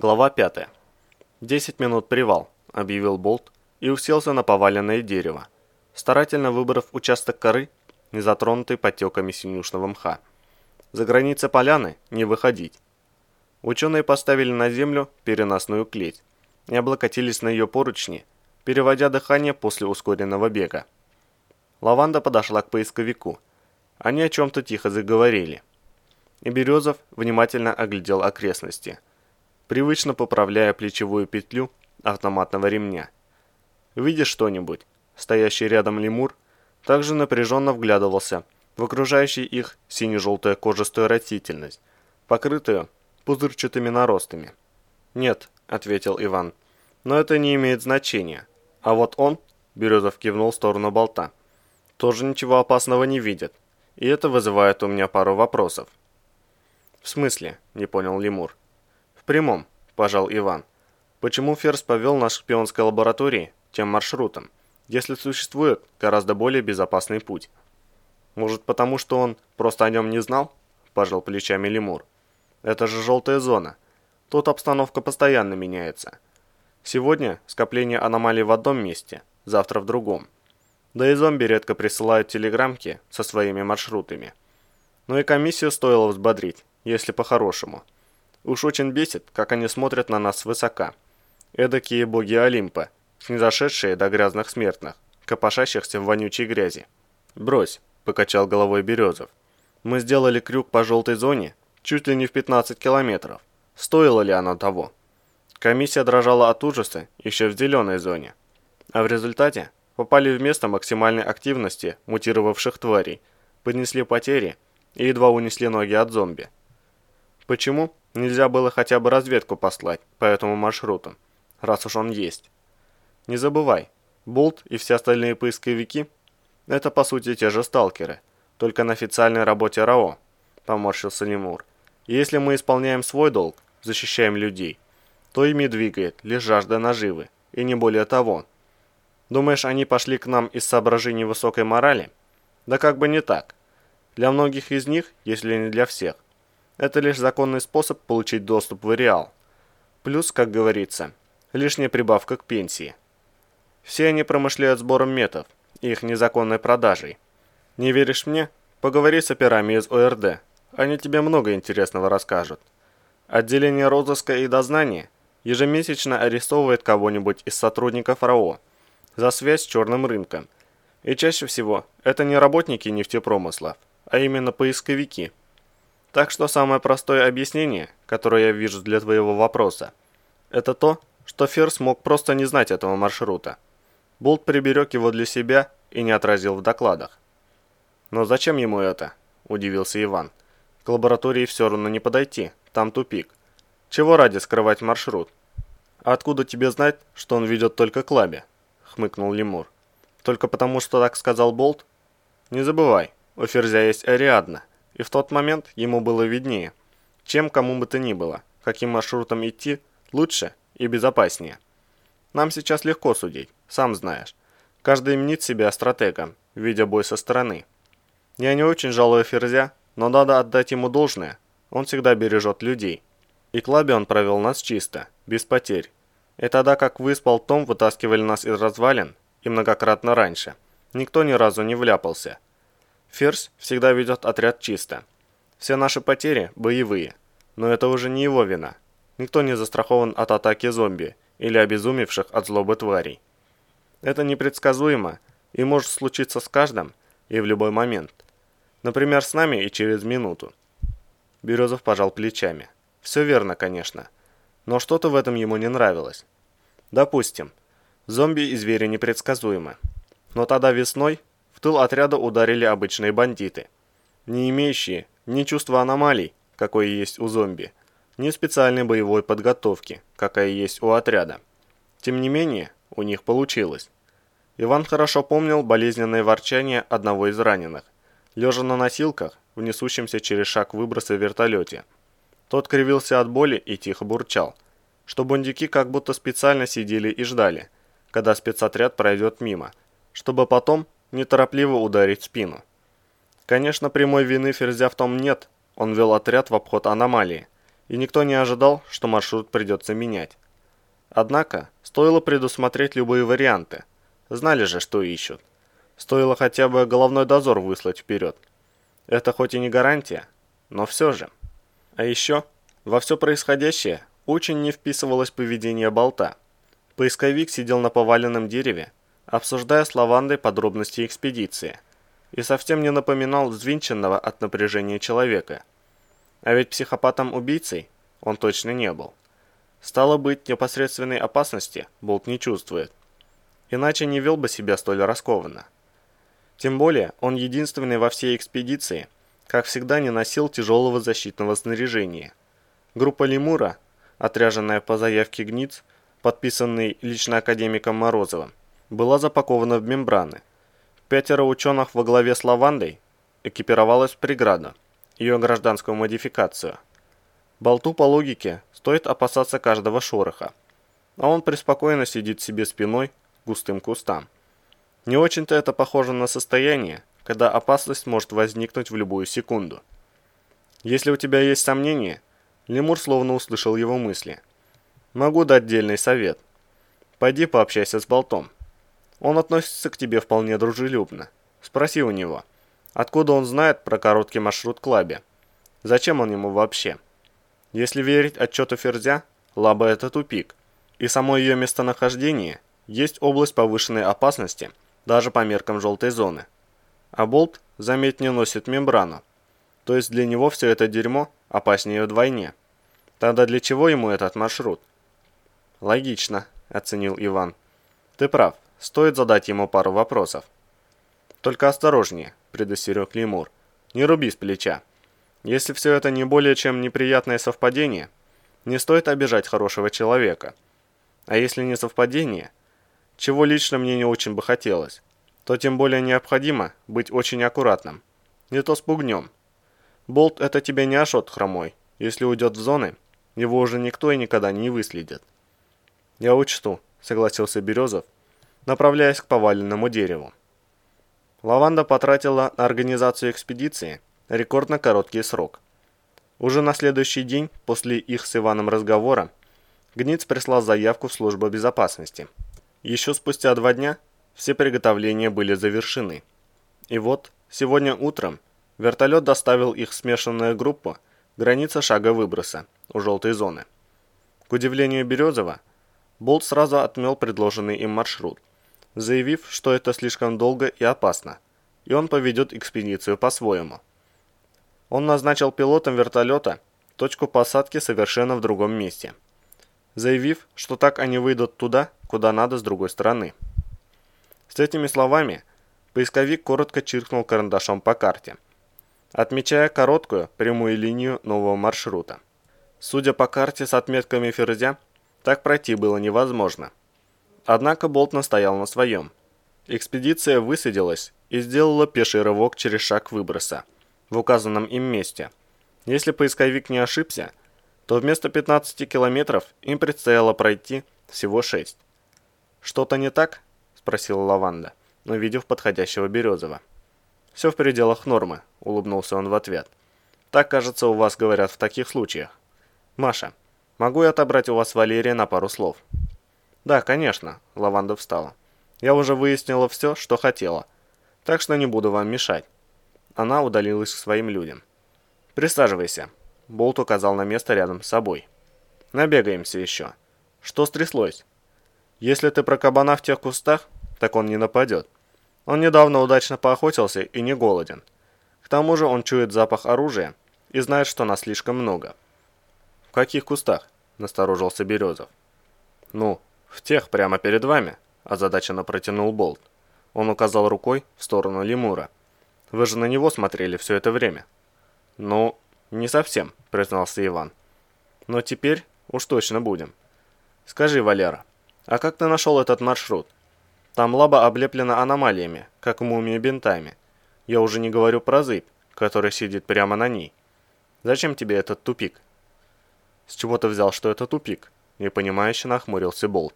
Глава 5. «Десять минут привал», – объявил Болт и уселся на поваленное дерево, старательно выбрав участок коры, не затронутый потеками синюшного мха. За границы поляны не выходить. Ученые поставили на землю переносную клеть и облокотились на ее поручни, переводя дыхание после ускоренного бега. Лаванда подошла к поисковику. Они о чем-то тихо заговорили. И Березов внимательно оглядел окрестности – привычно поправляя плечевую петлю автоматного ремня. «Видишь что-нибудь?» Стоящий рядом лемур также напряженно вглядывался в окружающий их сине-желтая кожистую растительность, покрытую пузырчатыми наростами. «Нет», — ответил Иван, — «но это не имеет значения. А вот он», — Березов кивнул в сторону болта, — «тоже ничего опасного не видит, и это вызывает у меня пару вопросов». «В смысле?» — не понял лемур прямом», – пожал Иван. «Почему Ферс повел нас к шпионской лаборатории тем маршрутом, если существует гораздо более безопасный путь?» «Может, потому что он просто о нем не знал?» – пожал плечами Лемур. «Это же желтая зона. Тут обстановка постоянно меняется. Сегодня скопление аномалий в одном месте, завтра в другом. Да и зомби редко присылают телеграммки со своими маршрутами. Но и комиссию стоило взбодрить, если по-хорошему – Уж очень бесит, как они смотрят на нас свысока. Эдакие боги Олимпа, снизошедшие до грязных смертных, копошащихся в вонючей грязи. «Брось», – покачал головой Березов. «Мы сделали крюк по желтой зоне чуть ли не в 15 километров. Стоило ли оно того?» Комиссия дрожала от ужаса еще в зеленой зоне. А в результате попали в место максимальной активности мутировавших тварей, понесли потери и едва унесли ноги от зомби. Почему? Нельзя было хотя бы разведку послать по этому маршруту, раз уж он есть. Не забывай, Болт и все остальные поисковики – это по сути те же сталкеры, только на официальной работе РАО, поморщился Лемур. И если мы исполняем свой долг, защищаем людей, то ими двигает лишь жажда наживы, и не более того. Думаешь, они пошли к нам из соображений высокой морали? Да как бы не так. Для многих из них, если не для всех, это лишь законный способ получить доступ в Реал. Плюс, как говорится, лишняя прибавка к пенсии. Все они промышляют сбором метов и их незаконной продажей. Не веришь мне? Поговори с операми из ОРД. Они тебе много интересного расскажут. Отделение розыска и дознания ежемесячно арестовывает кого-нибудь из сотрудников РАО за связь с черным рынком. И чаще всего это не работники нефтепромыслов, а именно поисковики – так что самое простое объяснение, которое я вижу для твоего вопроса, это то, что Ферс мог просто не знать этого маршрута. Болт приберег его для себя и не отразил в докладах. «Но зачем ему это?» – удивился Иван. «К лаборатории все равно не подойти, там тупик. Чего ради скрывать маршрут?» «А откуда тебе знать, что он ведет только к лабе?» – хмыкнул Лемур. «Только потому, что так сказал Болт?» «Не забывай, у Ферзя есть Ариадна, и в тот момент ему было виднее, чем кому бы то ни было, каким маршрутом идти лучше и безопаснее. Нам сейчас легко судить, сам знаешь. Каждый мнит себя стратегом, видя бой со стороны. Я не очень жалую Ферзя, но надо отдать ему должное, он всегда бережет людей. И клабе он провел нас чисто, без потерь. И тогда как вы с Полтом вытаскивали нас из развалин, и многократно раньше, никто ни разу не вляпался – Ферзь всегда ведет отряд чисто. Все наши потери – боевые. Но это уже не его вина. Никто не застрахован от атаки зомби или обезумевших от злобы тварей. Это непредсказуемо и может случиться с каждым и в любой момент. Например, с нами и через минуту. Березов пожал плечами. Все верно, конечно. Но что-то в этом ему не нравилось. Допустим, зомби и звери непредсказуемы. Но тогда весной в тыл отряда ударили обычные бандиты, не имеющие ни чувства аномалий, какое есть у зомби, ни специальной боевой подготовки, какая есть у отряда. Тем не менее, у них получилось. Иван хорошо помнил болезненное ворчание одного из раненых, лежа на носилках, в несущемся через шаг выброса в вертолете. Тот кривился от боли и тихо бурчал, что бандюки как будто специально сидели и ждали, когда спецотряд пройдет мимо, чтобы потом неторопливо ударить спину. Конечно, прямой вины Ферзя в том нет, он вел отряд в обход аномалии, и никто не ожидал, что маршрут придется менять. Однако, стоило предусмотреть любые варианты. Знали же, что ищут. Стоило хотя бы головной дозор выслать вперед. Это хоть и не гарантия, но все же. А еще, во все происходящее очень не вписывалось поведение болта. Поисковик сидел на поваленном дереве, обсуждая с Лавандой подробности экспедиции, и совсем не напоминал взвинченного от напряжения человека. А ведь психопатом-убийцей он точно не был. Стало быть, непосредственной опасности Болт не чувствует. Иначе не вел бы себя столь раскованно. Тем более, он единственный во всей экспедиции, как всегда, не носил тяжелого защитного снаряжения. Группа Лемура, отряженная по заявке ГНИЦ, подписанной лично академиком Морозовым, была запакована в мембраны. Пятеро ученых во главе с Лавандой экипировалась в преграду, ее гражданскую модификацию. Болту по логике стоит опасаться каждого шороха, а он преспокойно сидит себе спиной к густым кустам. Не очень-то это похоже на состояние, когда опасность может возникнуть в любую секунду. Если у тебя есть сомнения, Лемур словно услышал его мысли. Могу дать дельный совет. Пойди пообщайся с Болтом. Он относится к тебе вполне дружелюбно. Спроси у него, откуда он знает про короткий маршрут к Лабе. Зачем он ему вообще? Если верить отчету Ферзя, Лаба это тупик, и само ее местонахождение есть область повышенной опасности – даже по меркам желтой зоны. А болт, заметь, не носит мембрану. То есть для него все это дерьмо опаснее вдвойне. Тогда для чего ему этот маршрут? Логично, оценил Иван. Ты прав, стоит задать ему пару вопросов. Только осторожнее, предостерег Лемур. Не руби с плеча. Если все это не более чем неприятное совпадение, не стоит обижать хорошего человека. А если не совпадение, чего лично мне не очень бы хотелось, то тем более необходимо быть очень аккуратным. Не то спугнем. Болт это тебе не Ашот хромой. Если уйдет в зоны, его уже никто и никогда не выследит. Я учту, согласился Березов, направляясь к поваленному дереву. Лаванда потратила на организацию экспедиции рекордно короткий срок. Уже на следующий день после их с Иваном разговора Гниц прислал заявку в службу безопасности – еще спустя два дня все приготовления были завершены. И вот, сегодня утром, вертолет доставил их смешанную группу граница шага выброса у желтой зоны. К удивлению Березова, Болт сразу отмел предложенный им маршрут, заявив, что это слишком долго и опасно, и он поведет экспедицию по-своему. Он назначил пилотом вертолета точку посадки совершенно в другом месте – заявив, что так они выйдут туда, куда надо с другой стороны. С этими словами поисковик коротко чиркнул карандашом по карте, отмечая короткую прямую линию нового маршрута. Судя по карте с отметками Ферзя, так пройти было невозможно. Однако Болт настоял на своем. Экспедиция высадилась и сделала пеший рывок через шаг выброса в указанном им месте. Если поисковик не ошибся, то вместо 15 километров им предстояло пройти всего 6. «Что-то не так?» – спросила Лаванда, увидев подходящего Березова. «Все в пределах нормы», – улыбнулся он в ответ. «Так, кажется, у вас говорят в таких случаях. Маша, могу я отобрать у вас Валерия на пару слов?» «Да, конечно», – Лаванда встала. «Я уже выяснила все, что хотела, так что не буду вам мешать». Она удалилась к своим людям. «Присаживайся», Болт указал на место рядом с собой. «Набегаемся еще. Что стряслось? Если ты про кабана в тех кустах, так он не нападет. Он недавно удачно поохотился и не голоден. К тому же он чует запах оружия и знает, что нас слишком много». «В каких кустах?» – насторожился Березов. «Ну, в тех прямо перед вами», – озадаченно протянул Болт. Он указал рукой в сторону лемура. «Вы же на него смотрели все это время». «Ну, «Не совсем», — признался Иван. «Но теперь уж точно будем. Скажи, Валера, а как ты нашел этот маршрут? Там лаба облеплена аномалиями, как мумия бинтами. Я уже не говорю про зыбь, которая сидит прямо на ней. Зачем тебе этот тупик?» «С чего ты взял, что это тупик?» Непонимающе нахмурился Болт.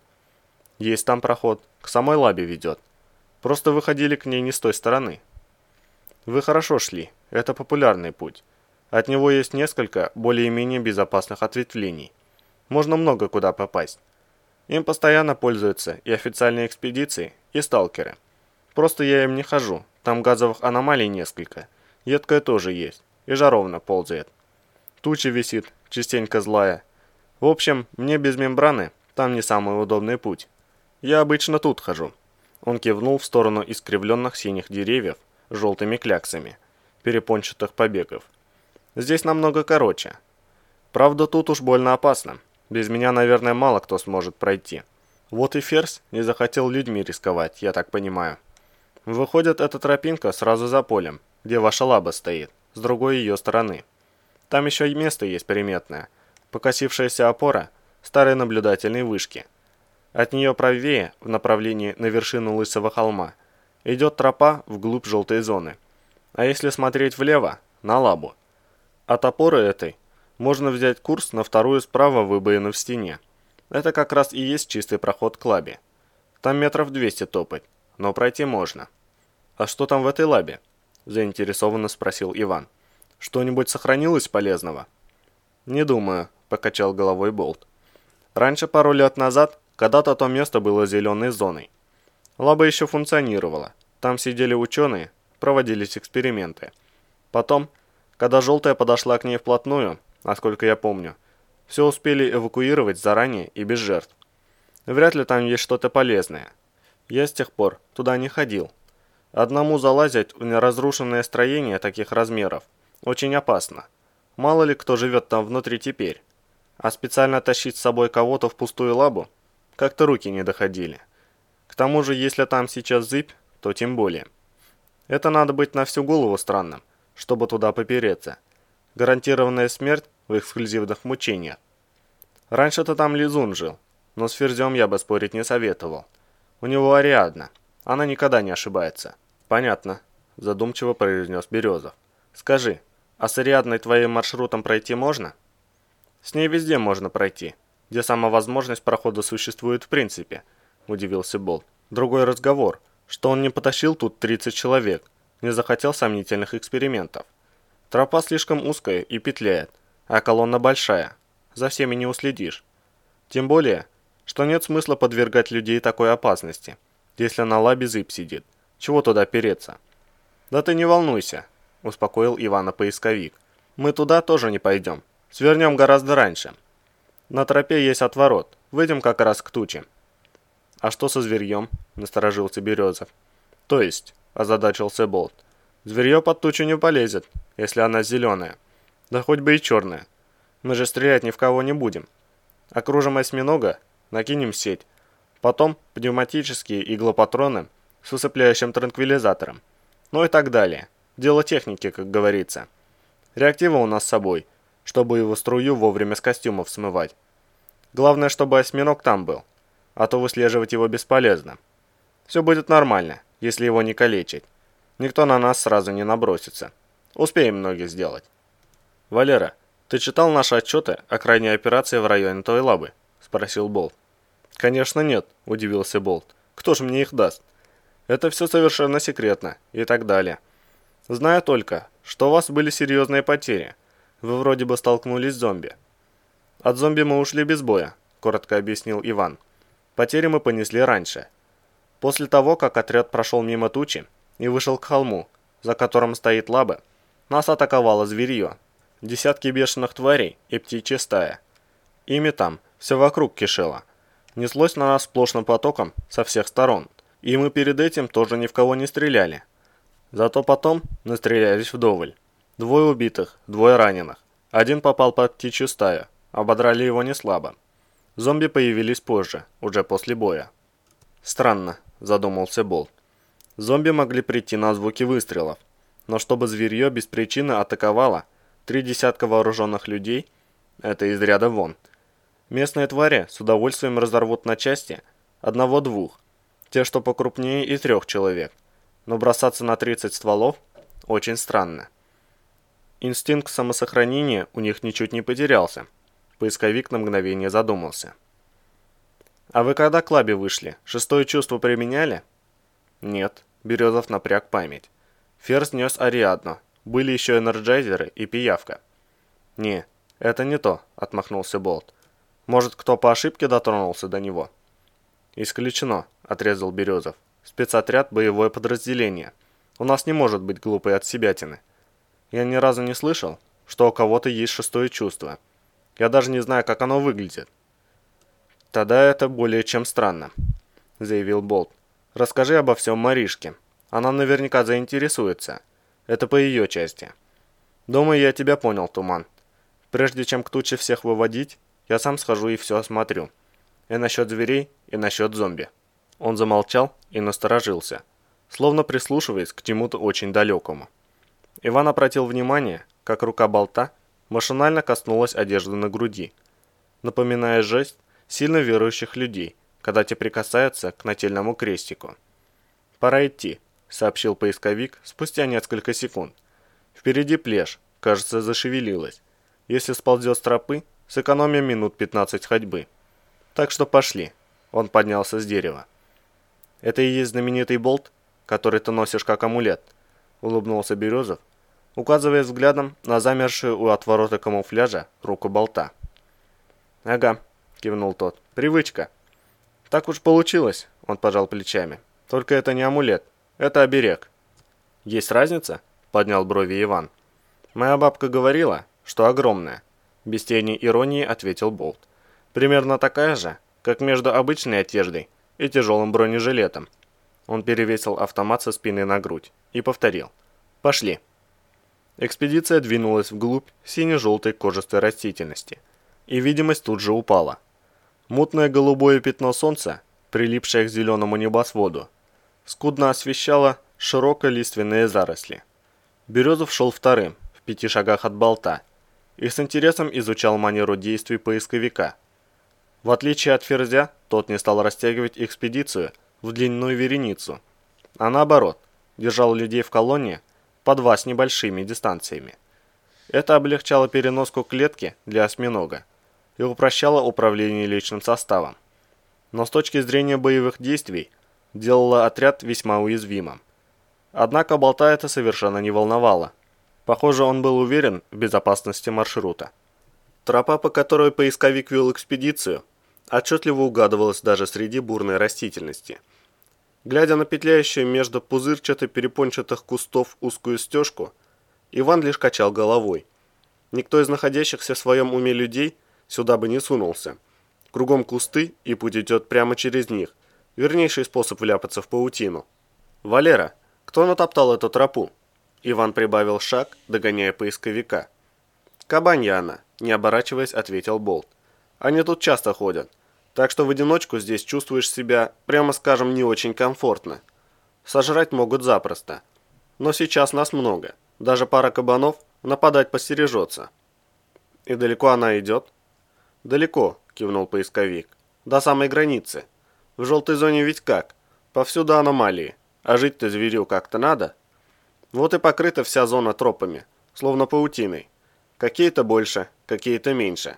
«Есть там проход, к самой лабе ведет. Просто выходили к ней не с той стороны». «Вы хорошо шли, это популярный путь. От него есть несколько более-менее безопасных ответвлений. Можно много куда попасть. Им постоянно пользуются и официальные экспедиции, и сталкеры. Просто я им не хожу, там газовых аномалий несколько. Едкая тоже есть, и жаровно ползает. Туча висит, частенько злая. В общем, мне без мембраны, там не самый удобный путь. Я обычно тут хожу. Он кивнул в сторону искривленных синих деревьев с желтыми кляксами, перепончатых побегов. Здесь намного короче. Правда, тут уж больно опасно. Без меня, наверное, мало кто сможет пройти. Вот и Ферзь не захотел людьми рисковать, я так понимаю. Выходит, эта тропинка сразу за полем, где ваша лаба стоит, с другой ее стороны. Там еще и место есть приметное. Покосившаяся опора старой наблюдательной вышки. От нее правее, в направлении на вершину Лысого холма, идет тропа вглубь желтой зоны. А если смотреть влево, на лабу. От опоры этой можно взять курс на вторую справа выбоину в стене. Это как раз и есть чистый проход к лабе. Там метров 200 топать, но пройти можно. «А что там в этой лабе?» – заинтересованно спросил Иван. «Что-нибудь сохранилось полезного?» «Не думаю», – покачал головой Болт. «Раньше, пару лет назад, когда-то то место было зеленой зоной. Лаба еще функционировала. Там сидели ученые, проводились эксперименты. Потом, когда желтая подошла к ней вплотную, насколько я помню, все успели эвакуировать заранее и без жертв. Вряд ли там есть что-то полезное. Я с тех пор туда не ходил. Одному залазить в неразрушенное строение таких размеров очень опасно. Мало ли кто живет там внутри теперь. А специально тащить с собой кого-то в пустую лабу как-то руки не доходили. К тому же, если там сейчас зыбь, то тем более. Это надо быть на всю голову странным, чтобы туда попереться. Гарантированная смерть в эксклюзивных мучениях. Раньше-то там Лизун жил, но с Ферзем я бы спорить не советовал. У него Ариадна, она никогда не ошибается. Понятно, задумчиво произнес Березов. Скажи, а с Ариадной твоим маршрутом пройти можно? С ней везде можно пройти, где сама возможность прохода существует в принципе, удивился Болт. Другой разговор, что он не потащил тут 30 человек, не захотел сомнительных экспериментов. Тропа слишком узкая и петляет, а колонна большая, за всеми не уследишь. Тем более, что нет смысла подвергать людей такой опасности, если на лабе зыб сидит. Чего туда переться? Да ты не волнуйся, успокоил Ивана поисковик. Мы туда тоже не пойдем. Свернем гораздо раньше. На тропе есть отворот. Выйдем как раз к туче. А что со зверьем? Насторожился Березов. То есть, озадачился Болт. Зверье под тучу не полезет, если она зеленая. Да хоть бы и черная. Мы же стрелять ни в кого не будем. Окружим осьминога, накинем сеть. Потом пневматические иглопатроны с усыпляющим транквилизатором. Ну и так далее. Дело техники, как говорится. Реактива у нас с собой, чтобы его струю вовремя с костюмов смывать. Главное, чтобы осьминог там был, а то выслеживать его бесполезно. Все будет нормально, если его не калечить. Никто на нас сразу не набросится. Успеем многих сделать. Валера, «Ты читал наши отчеты о крайней операции в районе той лабы?» – спросил Болт. «Конечно нет», – удивился Болт. «Кто же мне их даст? Это все совершенно секретно» и так далее. «Знаю только, что у вас были серьезные потери. Вы вроде бы столкнулись с зомби». «От зомби мы ушли без боя», – коротко объяснил Иван. «Потери мы понесли раньше. После того, как отряд прошел мимо тучи и вышел к холму, за которым стоит лаба, нас атаковало зверье, Десятки бешеных тварей и птичья стая. Ими там все вокруг кишело. Неслось на нас сплошным потоком со всех сторон. И мы перед этим тоже ни в кого не стреляли. Зато потом настрелялись вдоволь. Двое убитых, двое раненых. Один попал под птичью стаю, ободрали его не слабо. Зомби появились позже, уже после боя. Странно, задумался Болт. Зомби могли прийти на звуки выстрелов, но чтобы зверье без причины атаковало, Три десятка вооруженных людей – это из ряда вон. Местные твари с удовольствием разорвут на части одного-двух, те, что покрупнее, и трех человек. Но бросаться на 30 стволов – очень странно. Инстинкт самосохранения у них ничуть не потерялся. Поисковик на мгновение задумался. «А вы когда к лабе вышли? Шестое чувство применяли?» «Нет», – Березов напряг память. Ферзь нес Ариадну, были еще энерджайзеры и пиявка. «Не, это не то», — отмахнулся Болт. «Может, кто по ошибке дотронулся до него?» «Исключено», — отрезал Березов. «Спецотряд — боевое подразделение. У нас не может быть глупой от себятины. Я ни разу не слышал, что у кого-то есть шестое чувство. Я даже не знаю, как оно выглядит». «Тогда это более чем странно», — заявил Болт. «Расскажи обо всем Маришке. Она наверняка заинтересуется. Это по ее части». «Думаю, я тебя понял, Туман. Прежде чем к туче всех выводить, я сам схожу и все осмотрю. И насчет зверей, и насчет зомби». Он замолчал и насторожился, словно прислушиваясь к чему-то очень далекому. Иван обратил внимание, как рука болта машинально коснулась одежды на груди, напоминая жест сильно верующих людей, когда те прикасаются к нательному крестику. «Пора идти», — сообщил поисковик спустя несколько секунд. «Впереди плешь, кажется, зашевелилась. Если сползет с тропы, сэкономим минут 15 ходьбы. Так что пошли». Он поднялся с дерева. «Это и есть знаменитый болт, который ты носишь как амулет», — улыбнулся Березов, указывая взглядом на замершую у отворота камуфляжа руку болта. «Ага», — кивнул тот, — «привычка». «Так уж получилось», — он пожал плечами. «Только это не амулет, это оберег». «Есть разница?» — поднял брови Иван. «Моя бабка говорила, что огромная», — без тени иронии ответил Болт. «Примерно такая же, как между обычной одеждой и тяжелым бронежилетом». Он перевесил автомат со спины на грудь и повторил. «Пошли». Экспедиция двинулась вглубь сине-желтой кожистой растительности, и видимость тут же упала. Мутное голубое пятно солнца, прилипшее к зеленому небосводу, скудно освещало широкие лиственные заросли. Березов шел вторым, в пяти шагах от болта, и с интересом изучал манеру действий поисковика. В отличие от Ферзя, тот не стал растягивать экспедицию в длинную вереницу, а наоборот, держал людей в колонне по два с небольшими дистанциями. Это облегчало переноску клетки для осьминога и упрощало управление личным составом. Но с точки зрения боевых действий делало отряд весьма уязвимым. Однако болта это совершенно не волновало. Похоже, он был уверен в безопасности маршрута. Тропа, по которой поисковик вел экспедицию, отчетливо угадывалась даже среди бурной растительности – Глядя на петляющую между пузырчато-перепончатых кустов узкую стежку, Иван лишь качал головой. Никто из находящихся в своем уме людей сюда бы не сунулся. Кругом кусты, и путь идет прямо через них. Вернейший способ вляпаться в паутину. «Валера, кто натоптал эту тропу?» Иван прибавил шаг, догоняя поисковика. «Кабанья она», не оборачиваясь, ответил Болт. «Они тут часто ходят. Так что в одиночку здесь чувствуешь себя, прямо скажем, не очень комфортно. Сожрать могут запросто. Но сейчас нас много. Даже пара кабанов нападать постережется. И далеко она идет? Далеко, кивнул поисковик. До самой границы. В желтой зоне ведь как? Повсюду аномалии. А жить-то зверю как-то надо. Вот и покрыта вся зона тропами, словно паутиной. Какие-то больше, какие-то меньше.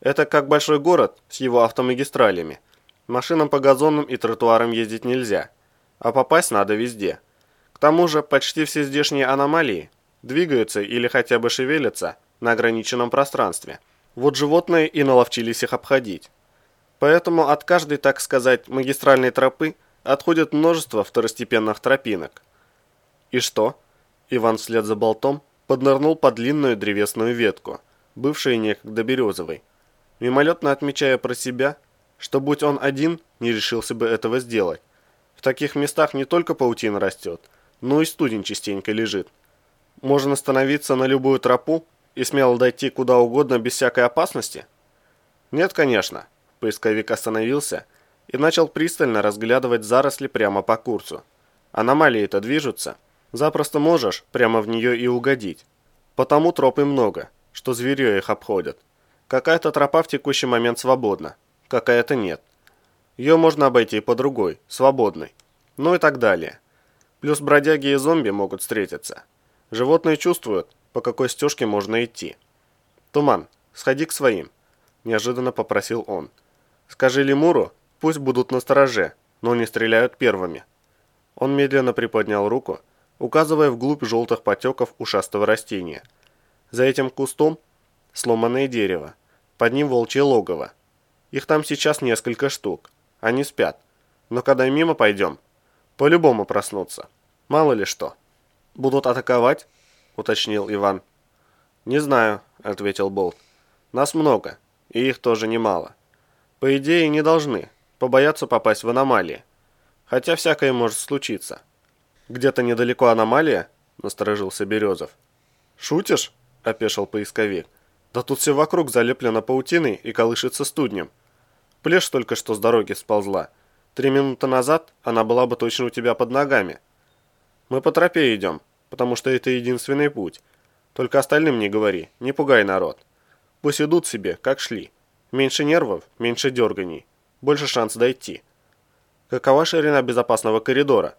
Это как большой город с его автомагистралями. Машинам по газонам и тротуарам ездить нельзя, а попасть надо везде. К тому же почти все здешние аномалии двигаются или хотя бы шевелятся на ограниченном пространстве. Вот животные и наловчились их обходить. Поэтому от каждой, так сказать, магистральной тропы отходит множество второстепенных тропинок. И что? Иван вслед за болтом поднырнул под длинную древесную ветку, бывшую некогда березовой мимолетно отмечая про себя, что будь он один, не решился бы этого сделать. В таких местах не только паутина растет, но и студень частенько лежит. Можно становиться на любую тропу и смело дойти куда угодно без всякой опасности? Нет, конечно. Поисковик остановился и начал пристально разглядывать заросли прямо по курсу. Аномалии-то движутся. Запросто можешь прямо в нее и угодить. Потому тропы много, что зверье их обходят. Какая-то тропа в текущий момент свободна, какая-то нет. Ее можно обойти по другой, свободной. Ну и так далее. Плюс бродяги и зомби могут встретиться. Животные чувствуют, по какой стежке можно идти. «Туман, сходи к своим», – неожиданно попросил он. «Скажи лемуру, пусть будут на стороже, но не стреляют первыми». Он медленно приподнял руку, указывая вглубь желтых потеков ушастого растения. За этим кустом сломанное дерево, под ним волчье логово. Их там сейчас несколько штук, они спят. Но когда мимо пойдем, по-любому проснутся. Мало ли что. «Будут атаковать?» – уточнил Иван. «Не знаю», – ответил Болт. «Нас много, и их тоже немало. По идее, не должны, побояться попасть в аномалии. Хотя всякое может случиться». «Где-то недалеко аномалия?» – насторожился Березов. «Шутишь?» – опешил поисковик. «Да тут все вокруг залеплено паутиной и колышется студнем. Плешь только что с дороги сползла. Три минуты назад она была бы точно у тебя под ногами. Мы по тропе идем, потому что это единственный путь. Только остальным не говори, не пугай народ. Пусть идут себе, как шли. Меньше нервов, меньше дерганий, больше шанс дойти. Какова ширина безопасного коридора?»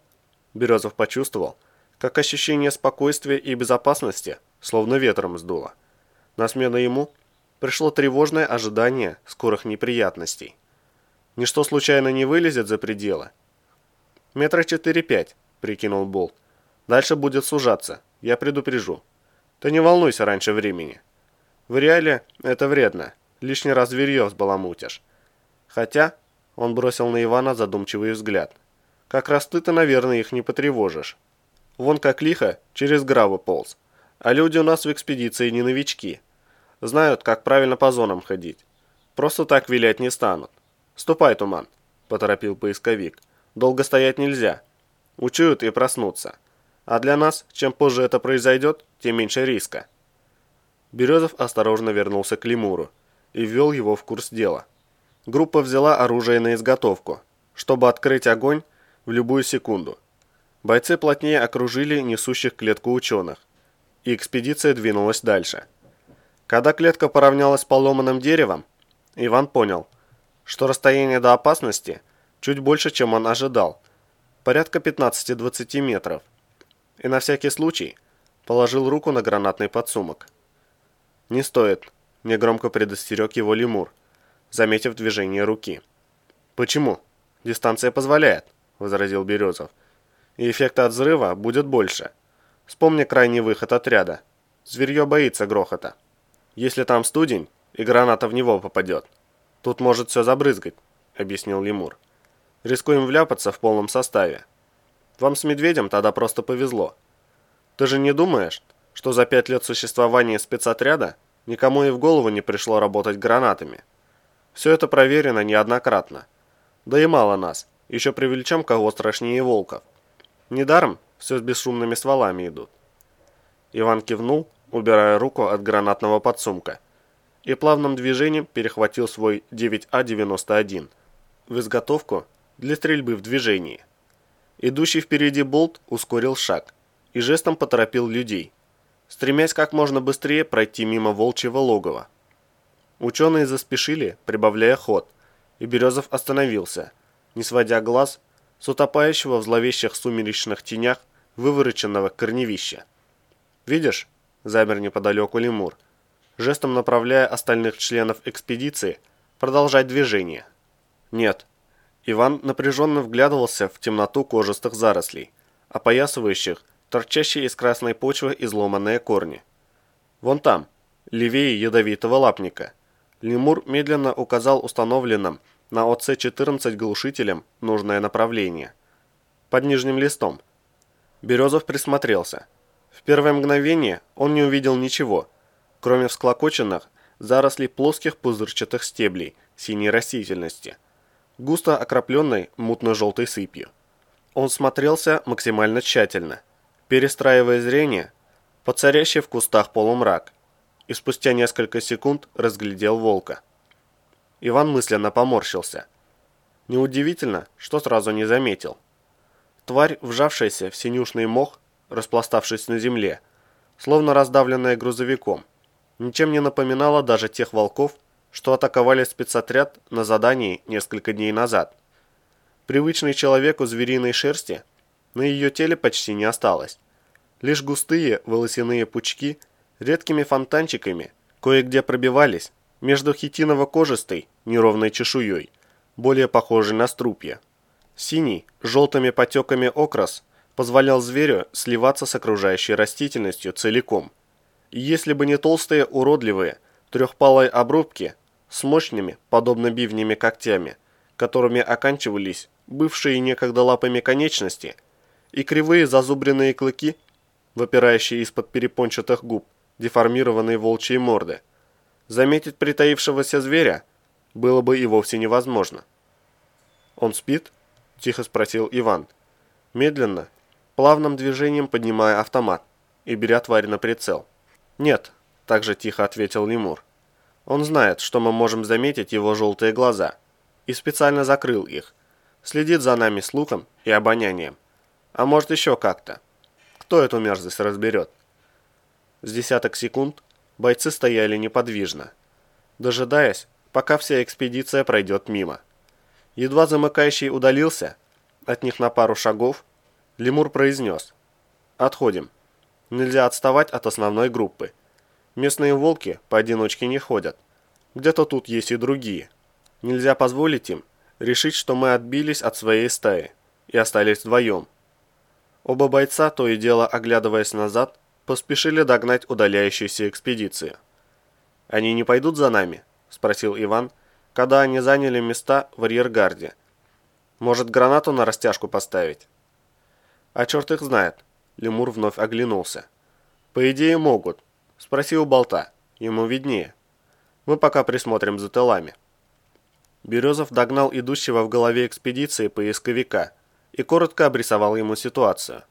Березов почувствовал, как ощущение спокойствия и безопасности словно ветром сдуло. На смену ему пришло тревожное ожидание скорых неприятностей. Ничто случайно не вылезет за пределы? Метра четыре-пять, прикинул Болт. Дальше будет сужаться, я предупрежу. Ты не волнуйся раньше времени. В реале это вредно, лишний раз зверье взбаламутишь. Хотя, он бросил на Ивана задумчивый взгляд. Как раз ты-то, наверное, их не потревожишь. Вон как лихо через гравы полз. А люди у нас в экспедиции не новички. Знают, как правильно по зонам ходить. Просто так вилять не станут. Ступай, Туман, поторопил поисковик. Долго стоять нельзя. Учуют и проснутся. А для нас, чем позже это произойдет, тем меньше риска. Березов осторожно вернулся к лемуру и ввел его в курс дела. Группа взяла оружие на изготовку, чтобы открыть огонь в любую секунду. Бойцы плотнее окружили несущих клетку ученых, и экспедиция двинулась дальше. Когда клетка поравнялась с поломанным деревом, Иван понял, что расстояние до опасности чуть больше, чем он ожидал, порядка 15-20 метров, и на всякий случай положил руку на гранатный подсумок. «Не стоит», – негромко предостерег его лемур, заметив движение руки. «Почему? Дистанция позволяет», возразил Березов. «И эффекта от взрыва будет больше. Вспомни крайний выход отряда. Зверье боится грохота. Если там студень, и граната в него попадет, тут может все забрызгать», — объяснил Лемур. «Рискуем вляпаться в полном составе. Вам с медведем тогда просто повезло. Ты же не думаешь, что за пять лет существования спецотряда никому и в голову не пришло работать гранатами? Все это проверено неоднократно. Да и мало нас еще привлечем кого страшнее волков. Недаром все с бесшумными стволами идут. Иван кивнул, убирая руку от гранатного подсумка, и плавным движением перехватил свой 9А91 в изготовку для стрельбы в движении. Идущий впереди болт ускорил шаг и жестом поторопил людей, стремясь как можно быстрее пройти мимо волчьего логова. Ученые заспешили, прибавляя ход, и Березов остановился – не сводя глаз с утопающего в зловещих сумеречных тенях вывороченного корневища. «Видишь?» – замер неподалеку лемур, жестом направляя остальных членов экспедиции продолжать движение. «Нет». Иван напряженно вглядывался в темноту кожистых зарослей, опоясывающих торчащие из красной почвы изломанные корни. «Вон там, левее ядовитого лапника». Лемур медленно указал установленным на ОЦ-14 глушителем нужное направление. Под нижним листом. Березов присмотрелся. В первое мгновение он не увидел ничего, кроме всклокоченных зарослей плоских пузырчатых стеблей синей растительности, густо окропленной мутно-желтой сыпью. Он смотрелся максимально тщательно, перестраивая зрение царящий в кустах полумрак, и спустя несколько секунд разглядел волка. Иван мысленно поморщился. Неудивительно, что сразу не заметил. Тварь, вжавшаяся в синюшный мох, распластавшись на земле, словно раздавленная грузовиком, ничем не напоминала даже тех волков, что атаковали спецотряд на задании несколько дней назад. Привычный человеку звериной шерсти на ее теле почти не осталось. Лишь густые волосяные пучки редкими фонтанчиками кое-где пробивались между хитиново-кожистой неровной чешуей, более похожей на струпья. Синий, с желтыми потеками окрас позволял зверю сливаться с окружающей растительностью целиком. И если бы не толстые, уродливые, трехпалые обрубки с мощными, подобно бивнями когтями, которыми оканчивались бывшие некогда лапами конечности, и кривые зазубренные клыки, выпирающие из-под перепончатых губ, деформированные волчьи морды. Заметить притаившегося зверя было бы и вовсе невозможно. «Он спит?» – тихо спросил Иван. Медленно, плавным движением поднимая автомат и беря тварь на прицел. «Нет», – также тихо ответил лемур. «Он знает, что мы можем заметить его желтые глаза, и специально закрыл их. Следит за нами с луком и обонянием. А может еще как-то. Кто эту мерзость разберет?» С десяток секунд бойцы стояли неподвижно, дожидаясь, пока вся экспедиция пройдет мимо. Едва замыкающий удалился, от них на пару шагов, лемур произнес «Отходим. Нельзя отставать от основной группы. Местные волки поодиночке не ходят. Где-то тут есть и другие. Нельзя позволить им решить, что мы отбились от своей стаи и остались вдвоем». Оба бойца, то и дело оглядываясь назад, поспешили догнать удаляющуюся экспедицию. «Они не пойдут за нами?» – спросил Иван, когда они заняли места в арьергарде. «Может, гранату на растяжку поставить?» «А черт их знает», – лемур вновь оглянулся. «По идее могут. Спроси у болта, ему виднее. Мы пока присмотрим за тылами». Березов догнал идущего в голове экспедиции поисковика и коротко обрисовал ему ситуацию.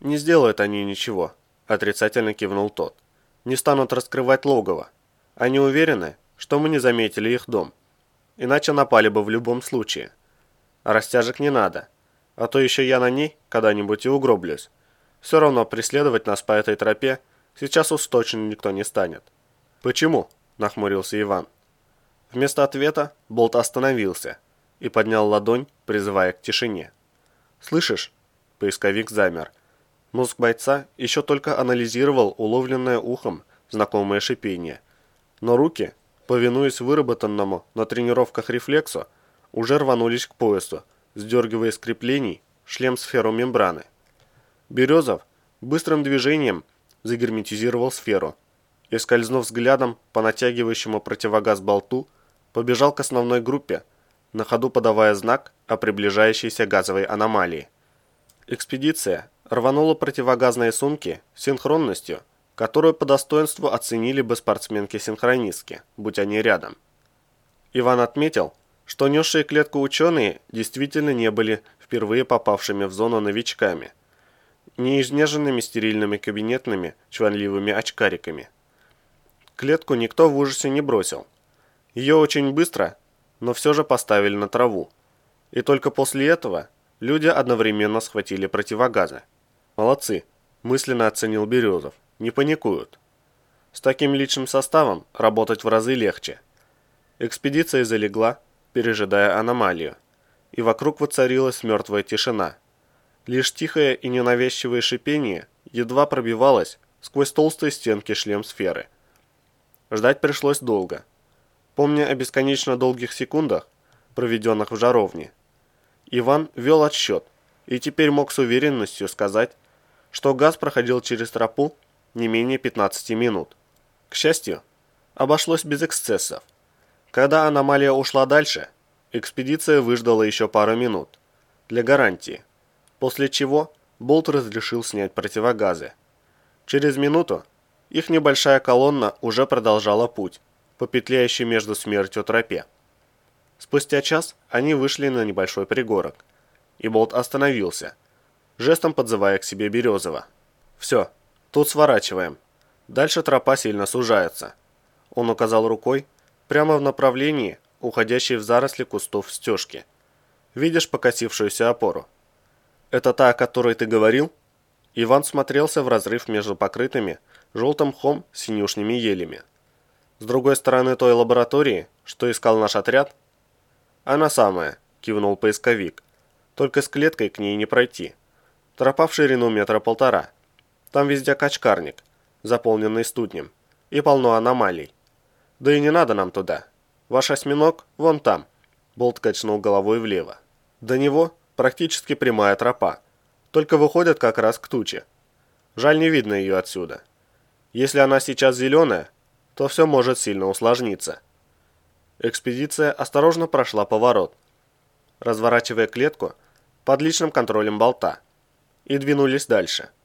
«Не сделают они ничего», Отрицательно кивнул тот. Не станут раскрывать логово. Они уверены, что мы не заметили их дом. Иначе напали бы в любом случае. Растяжек не надо. А то еще я на ней когда-нибудь и угроблюсь. Все равно преследовать нас по этой тропе сейчас уж точно никто не станет. Почему? Нахмурился Иван. Вместо ответа Болт остановился и поднял ладонь, призывая к тишине. «Слышишь?» Поисковик замер Мозг бойца еще только анализировал уловленное ухом знакомое шипение. Но руки, повинуясь выработанному на тренировках рефлексу, уже рванулись к поясу, сдергивая с креплений шлем-сферу мембраны. Березов быстрым движением загерметизировал сферу и, скользнув взглядом по натягивающему противогаз болту, побежал к основной группе, на ходу подавая знак о приближающейся газовой аномалии. Экспедиция рванула противогазные сумки синхронностью, которую по достоинству оценили бы спортсменки-синхронистки, будь они рядом. Иван отметил, что несшие клетку ученые действительно не были впервые попавшими в зону новичками, не изнеженными стерильными кабинетными чванливыми очкариками. Клетку никто в ужасе не бросил. Ее очень быстро, но все же поставили на траву. И только после этого люди одновременно схватили противогазы. Молодцы, мысленно оценил Березов. Не паникуют. С таким личным составом работать в разы легче. Экспедиция залегла, пережидая аномалию. И вокруг воцарилась мертвая тишина. Лишь тихое и ненавязчивое шипение едва пробивалось сквозь толстые стенки шлем-сферы. Ждать пришлось долго. Помня о бесконечно долгих секундах, проведенных в жаровне, Иван вел отсчет и теперь мог с уверенностью сказать, что газ проходил через тропу не менее 15 минут. К счастью, обошлось без эксцессов. Когда аномалия ушла дальше, экспедиция выждала еще пару минут, для гарантии, после чего Болт разрешил снять противогазы. Через минуту их небольшая колонна уже продолжала путь, по петляющей между смертью тропе. Спустя час они вышли на небольшой пригорок, и Болт остановился – жестом подзывая к себе Березова. «Все, тут сворачиваем. Дальше тропа сильно сужается». Он указал рукой прямо в направлении, уходящей в заросли кустов стежки. «Видишь покосившуюся опору?» «Это та, о которой ты говорил?» Иван смотрелся в разрыв между покрытыми желтым мхом синюшными елями. «С другой стороны той лаборатории, что искал наш отряд?» «Она самая», – кивнул поисковик. «Только с клеткой к ней не пройти». Тропа в ширину метра полтора. Там везде качкарник, заполненный студнем, и полно аномалий. Да и не надо нам туда. Ваш осьминог вон там. Болт качнул головой влево. До него практически прямая тропа. только выходят как раз к туче. Жаль, не видно ее отсюда. Если она сейчас зеленая, то все может сильно усложниться. Экспедиция осторожно прошла поворот, разворачивая клетку под личным контролем болта, и двинулись дальше –